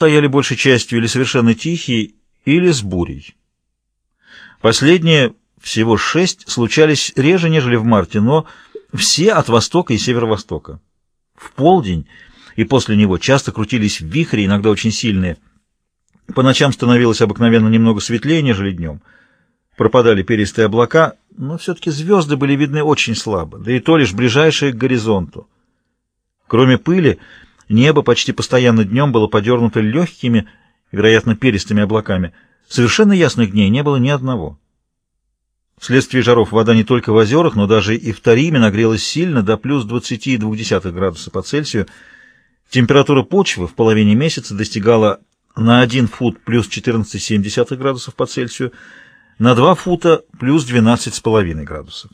стояли большей частью или совершенно тихие, или с бурей. Последние, всего шесть, случались реже, нежели в марте, но все от востока и северо-востока. В полдень и после него часто крутились вихри, иногда очень сильные. По ночам становилось обыкновенно немного светлее, нежели днем. Пропадали перистые облака, но все-таки звезды были видны очень слабо, да и то лишь ближайшие к горизонту. Кроме пыли, небо почти постоянно днем было подернуто легкими, вероятно, перистыми облаками. Совершенно ясных дней не было ни одного. Вследствие жаров вода не только в озерах, но даже и в Тариме нагрелась сильно до плюс 20,2 градуса по Цельсию. Температура почвы в половине месяца достигала на 1 фут плюс 14,7 градусов по Цельсию, на 2 фута плюс 12,5 градусов.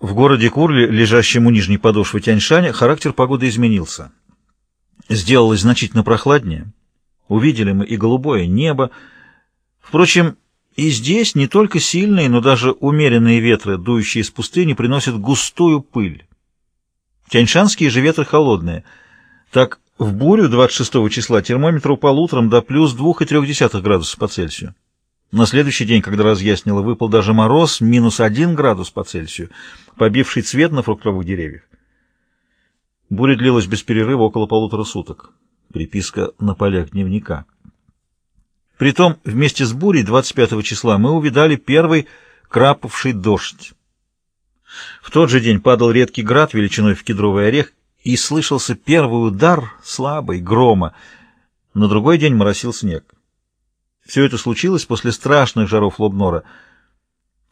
В городе Курли, лежащем у нижней подошвы Тяньшаня, характер погоды изменился. Сделалось значительно прохладнее. Увидели мы и голубое небо. Впрочем, и здесь не только сильные, но даже умеренные ветры, дующие из пустыни, приносят густую пыль. Тяньшанские же ветры холодные. Так, в бурю 26 числа термометр упал утром до плюс 2,3 градуса по Цельсию. На следующий день, когда разъяснило, выпал даже мороз, минус 1 градус по Цельсию, побивший цвет на фруктовых деревьях. Буря длилась без перерыва около полутора суток. Приписка на полях дневника. Притом, вместе с бурей 25 числа мы увидали первый крапавший дождь. В тот же день падал редкий град величиной в кедровый орех, и слышался первый удар, слабый, грома. На другой день моросил снег. Все это случилось после страшных жаров Лобнора.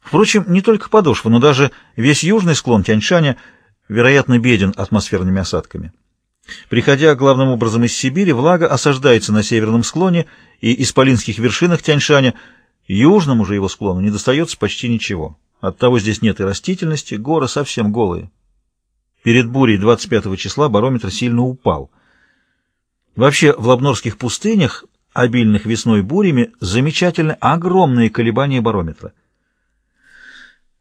Впрочем, не только подошва, но даже весь южный склон Тяньшаня, вероятно, беден атмосферными осадками. Приходя главным образом из Сибири, влага осаждается на северном склоне и исполинских вершинах Тяньшаня, южному же его склону не достается почти ничего. Оттого здесь нет и растительности, горы совсем голые. Перед бурей 25 числа барометр сильно упал. Вообще в лабнорских пустынях, обильных весной бурями, замечательны огромные колебания барометра.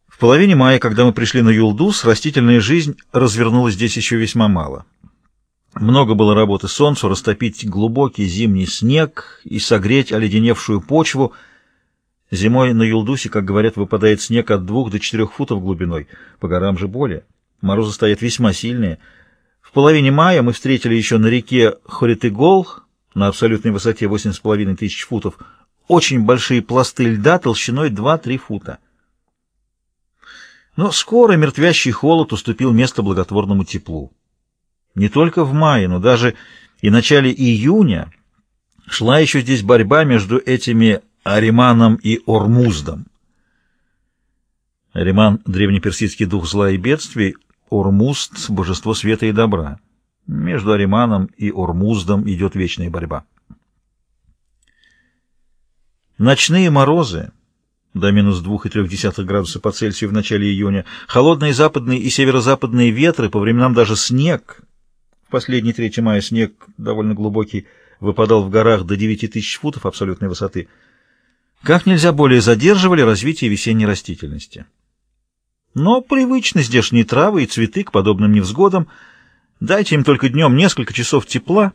В половине мая, когда мы пришли на Юлдус, растительная жизнь развернулась здесь еще весьма мало. Много было работы солнцу растопить глубокий зимний снег и согреть оледеневшую почву. Зимой на Юлдусе, как говорят, выпадает снег от двух до четырех футов глубиной, по горам же более. Морозы стоят весьма сильные. В половине мая мы встретили еще на реке Хоритыгол, на абсолютной высоте 8,5 тысяч футов, очень большие пласты льда толщиной 2-3 фута. Но скоро мертвящий холод уступил место благотворному теплу. Не только в мае, но даже и начале июня шла еще здесь борьба между этими Ариманом и Ормуздом. Ариман — древнеперсидский дух зла и бедствий, Ормуст — божество света и добра. Между Ариманом и Ормуздом идет вечная борьба. Ночные морозы до минус 2,3 градуса по Цельсию в начале июня, холодные западные и северо-западные ветры, по временам даже снег — в последний 3 мая снег довольно глубокий выпадал в горах до 9 тысяч футов абсолютной высоты. Как нельзя более задерживали развитие весенней растительности. Но привычны здешние травы и цветы к подобным невзгодам. Дайте им только днем несколько часов тепла,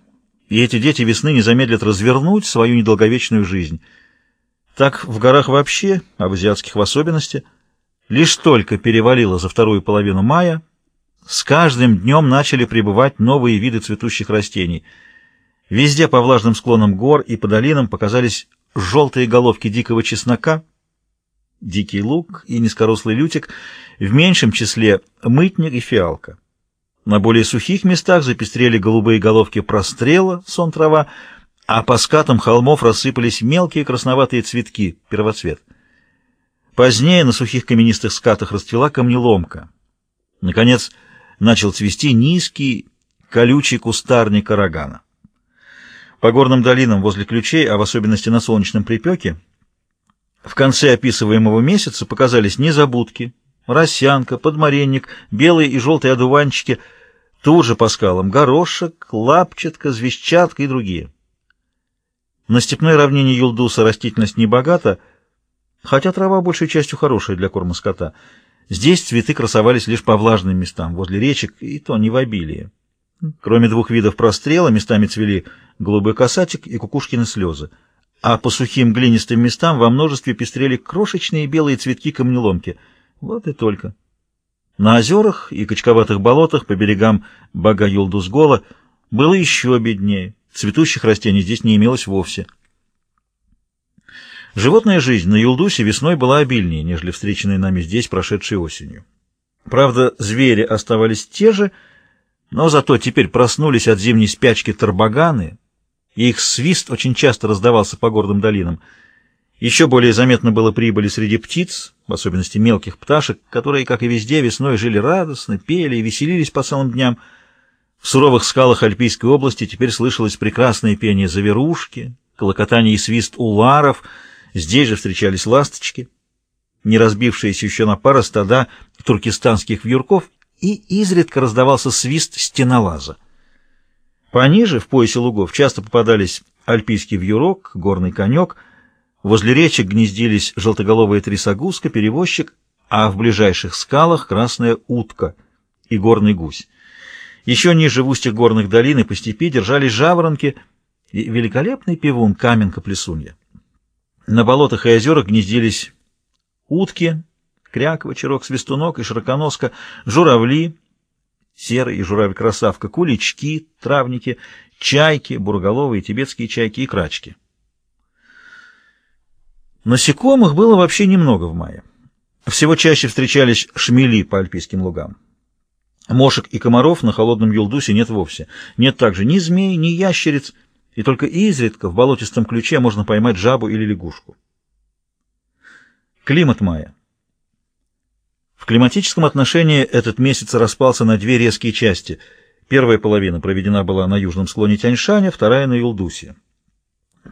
и эти дети весны не замедлят развернуть свою недолговечную жизнь. Так в горах вообще, а в азиатских в особенности, лишь только перевалило за вторую половину мая — с каждым днем начали прибывать новые виды цветущих растений. Везде по влажным склонам гор и по долинам показались желтые головки дикого чеснока, дикий лук и низкорослый лютик, в меньшем числе мытник и фиалка. На более сухих местах запестрели голубые головки прострела, сон трава, а по скатам холмов рассыпались мелкие красноватые цветки, первоцвет. Позднее на сухих каменистых скатах расцвела камнеломка. Наконец, начал цвести низкий, колючий кустарник карагана. По горным долинам возле ключей, а в особенности на солнечном припеке, в конце описываемого месяца показались незабудки, росянка, подмаренник, белые и желтые одуванчики, тут же по скалам горошек, лапчатка, звездчатка и другие. На степной равнине Юлдуса растительность не богата, хотя трава большей частью хорошая для корма скота — Здесь цветы красовались лишь по влажным местам, возле речек, и то не в обилии. Кроме двух видов прострела, местами цвели голубой касатик и кукушкины слезы, а по сухим глинистым местам во множестве пестрели крошечные белые цветки камнеломки. Вот и только. На озерах и качковатых болотах по берегам Бага-Юлдузгола было еще беднее. Цветущих растений здесь не имелось вовсе. Животная жизнь на Юлдусе весной была обильнее, нежели встреченная нами здесь прошедшей осенью. Правда, звери оставались те же, но зато теперь проснулись от зимней спячки тарбаганы, и их свист очень часто раздавался по горным долинам. Еще более заметно было прибыли среди птиц, в особенности мелких пташек, которые, как и везде, весной жили радостно, пели и веселились по целым дням. В суровых скалах Альпийской области теперь слышалось прекрасное пение заверушки, колокотание и свист уларов — Здесь же встречались ласточки, не разбившиеся еще на пара стада туркестанских вьюрков, и изредка раздавался свист стенолаза. Пониже, в поясе лугов, часто попадались альпийский вьюрок, горный конек, возле речек гнездились желтоголовая трясогузка, перевозчик, а в ближайших скалах красная утка и горный гусь. Еще ниже в устьях горных долин и по степи держались жаворонки и великолепный пивун каменка-плесунья. На болотах и озерах гнездились утки, кряква, черок, свистунок и широконоска, журавли, серый и журавль-красавка, кулички, травники, чайки, бурголовые, тибетские чайки и крачки. Насекомых было вообще немного в мае. Всего чаще встречались шмели по альпийским лугам. Мошек и комаров на холодном Юлдусе нет вовсе. Нет также ни змей, ни ящериц, и только изредка в болотистом ключе можно поймать жабу или лягушку. Климат мая. В климатическом отношении этот месяц распался на две резкие части. Первая половина проведена была на южном склоне Тяньшаня, вторая на Юлдусе.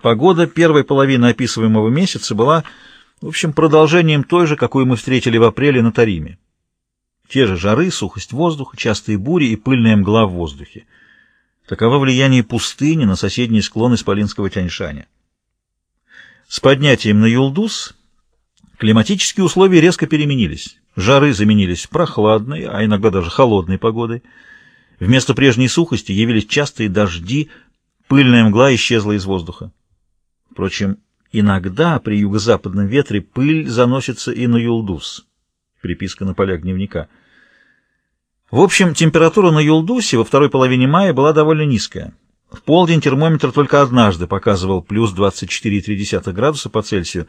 Погода первой половины описываемого месяца была, в общем, продолжением той же, какую мы встретили в апреле на Тариме. Те же жары, сухость воздуха, частые бури и пыльная мгла в воздухе. Таково влияние пустыни на соседние склоны Исполинского Тяньшаня. С поднятием на Юлдус климатические условия резко переменились. Жары заменились прохладной, а иногда даже холодной погодой. Вместо прежней сухости явились частые дожди, пыльная мгла исчезла из воздуха. Впрочем, иногда при юго-западном ветре пыль заносится и на Юлдус. Приписка на полях дневника – в общем, температура на Юлдусе во второй половине мая была довольно низкая. В полдень термометр только однажды показывал плюс 24,3 градуса по Цельсию,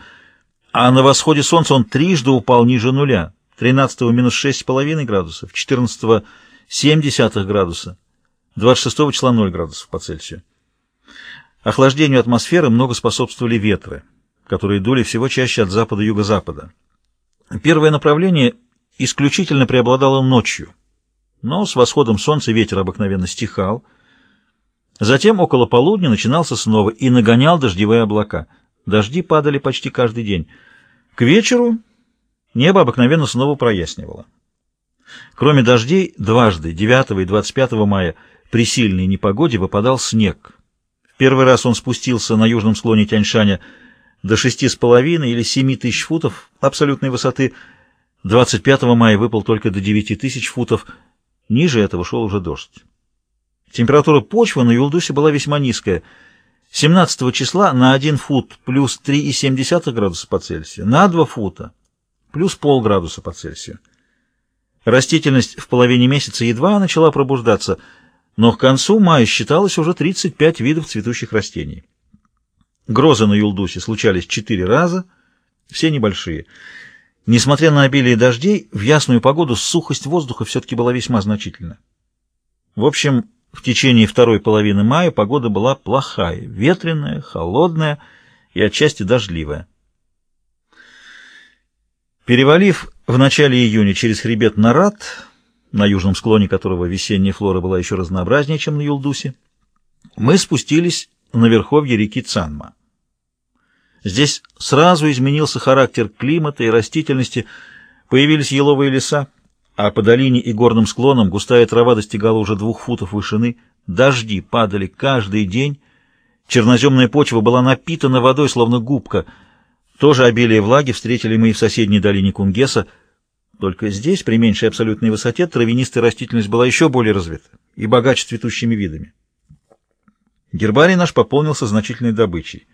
а на восходе солнца он трижды упал ниже нуля. 13 минус 6,5 градусов, 14 0,7 градуса, 26 числа 0 градусов по Цельсию. Охлаждению атмосферы много способствовали ветры, которые дули всего чаще от запада-юго-запада. Первое направление исключительно преобладало ночью – но с восходом солнца ветер обыкновенно стихал. Затем около полудня начинался снова и нагонял дождевые облака. Дожди падали почти каждый день. К вечеру небо обыкновенно снова прояснивало. Кроме дождей, дважды, 9 и 25 мая, при сильной непогоде выпадал снег. Первый раз он спустился на южном склоне Тяньшаня до 6,5 или 7 тысяч футов абсолютной высоты. 25 мая выпал только до 9 тысяч футов – Ниже этого шел уже дождь. Температура почвы на Юлдусе была весьма низкая. 17 числа на 1 фут плюс 3,7 градуса по Цельсию, на 2 фута плюс полградуса по Цельсию. Растительность в половине месяца едва начала пробуждаться, но к концу мая считалось уже 35 видов цветущих растений. Грозы на Юлдусе случались 4 раза, все небольшие. Несмотря на обилие дождей, в ясную погоду сухость воздуха все-таки была весьма значительна. В общем, в течение второй половины мая погода была плохая, ветреная, холодная и отчасти дождливая. Перевалив в начале июня через хребет Нарат, на южном склоне которого весенняя флора была еще разнообразнее, чем на Юлдусе, мы спустились на верховье реки Цанма. Здесь сразу изменился характер климата и растительности, появились еловые леса, а по долине и горным склонам густая трава достигала уже двух футов вышины, дожди падали каждый день, черноземная почва была напитана водой, словно губка. Тоже обилие влаги встретили мы и в соседней долине Кунгеса, только здесь, при меньшей абсолютной высоте, травянистая растительность была еще более развита и богаче цветущими видами. Гербарий наш пополнился значительной добычей.